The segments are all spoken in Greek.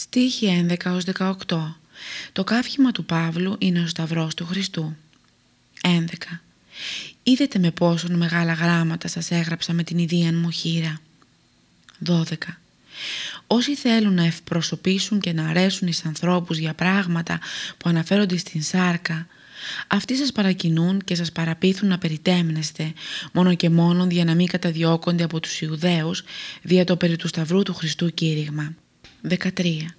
Στίχη 11-18 Το καύχημα του Παύλου είναι ο Σταυρός του Χριστού. 11. Είδετε με πόσον μεγάλα γράμματα σας έγραψα με την ιδίαν μου χείρα. 12. Όσοι θέλουν να ευπροσωπήσουν και να αρέσουν εις ανθρώπους για πράγματα που αναφέρονται στην σάρκα, αυτοί σας παρακινούν και σας παραπείθουν να περιτέμνεστε μόνο και μόνο για να μην καταδιώκονται από τους Ιουδαίους δια το περί του Σταυρού του Χριστού κήρυγμα. 13.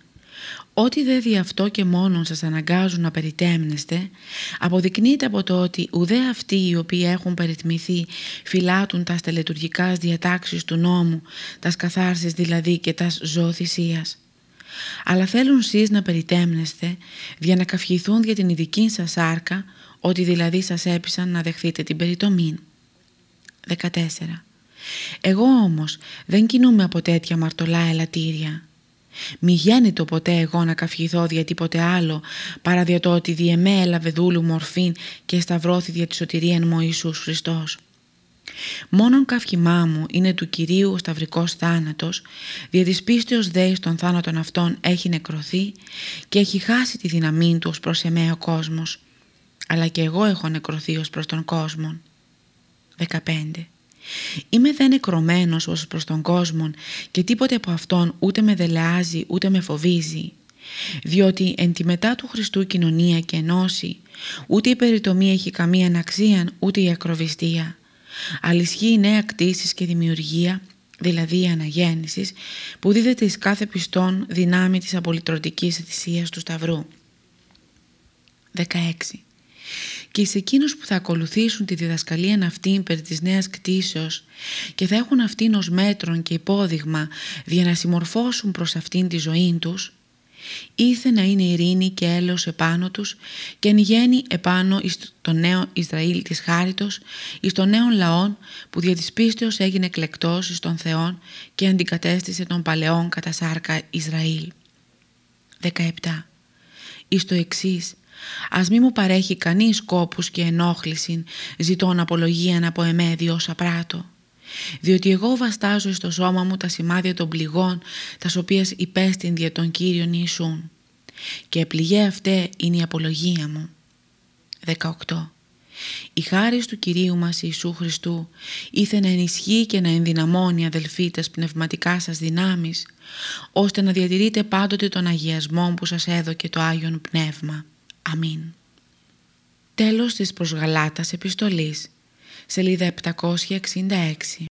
Ό,τι δε δι' αυτό και μόνον σας αναγκάζουν να περιτέμνεστε, αποδεικνύεται από το ότι ουδέ αυτοί οι οποίοι έχουν περιτμηθεί φυλάτουν τας στελετουργικά διατάξεις του νόμου, τας καθάρσεις δηλαδή και τας ζωοθυσίας. Αλλά θέλουν σεις να περιτέμνεστε για να καυχηθούν για την ειδική σας άρκα, ότι δηλαδή σας έπεισαν να δεχθείτε την περιτομή. 14. Εγώ όμως δεν κινούμαι από τέτοια μαρτωλά ελαττήρια μη γέννητο ποτέ εγώ να καυχηθώ δια τίποτε άλλο παρά δια το ότι διεμέ έλαβε δούλου μορφήν και σταυρώθη δια τη σωτηρία μου Ιησούς Χριστός. Μόνον καυχημά μου είναι του Κυρίου ο σταυρικός θάνατος, δια της πίστεως δέης των θάνατων αυτών έχει νεκρωθεί και έχει χάσει τη δύναμή του ως προς εμέ ο κόσμος, αλλά και εγώ έχω νεκρωθεί ως προς τον κόσμο. 15. Είμαι δε νεκρωμένος ως προς τον κόσμο και τίποτε από αυτόν ούτε με δελεάζει ούτε με φοβίζει. Διότι εν τη μετά του Χριστού κοινωνία και ενώση, ούτε η περιτομή έχει καμία αναξία ούτε η ακροβιστία. Αλυσχεί η νέα κτήση και δημιουργία, δηλαδή η αναγέννησης, που δίδεται εις κάθε πιστόν δυνάμει της απολυτρωτικής θυσίας του Σταυρού. 16 και σε εκείνους που θα ακολουθήσουν τη διδασκαλία αυτήν περί της νέας κτήσεως και θα έχουν αυτήν ως μέτρον και υπόδειγμα για να συμμορφώσουν προς αυτήν τη ζωή τους, ήθε να είναι ειρήνη και έλεος επάνω τους και εν γέννη επάνω εις το νέο Ισραήλ της χάριτος, εις το νέο λαόν που δια της πίστεως έγινε εκλεκτός εις τον Θεόν και αντικατέστησε τον παλαιόν κατά σάρκα Ισραήλ. 17. Εις το εξής, Ας μη μου παρέχει κανείς σκόπους και ενόχληση ζητών απολογίαν από εμέ διόσα πράτο. Διότι εγώ βαστάζω στο σώμα μου τα σημάδια των πληγών, τας οποία υπέστην δια των Κύριων Ιησούν. Και πληγέ αυτέ είναι η απολογία μου. 18. Η χάρη του Κυρίου μας Ιησού Χριστού ήθε να ενισχύει και να ενδυναμώνει αδελφοί πνευματικά σας δυνάμεις, ώστε να διατηρείτε πάντοτε τον αγιασμό που σας έδωκε το Άγιον Πνεύμα. Αμήν. Τέλος της προς Γαλάτας επιστολής, σελίδα 766.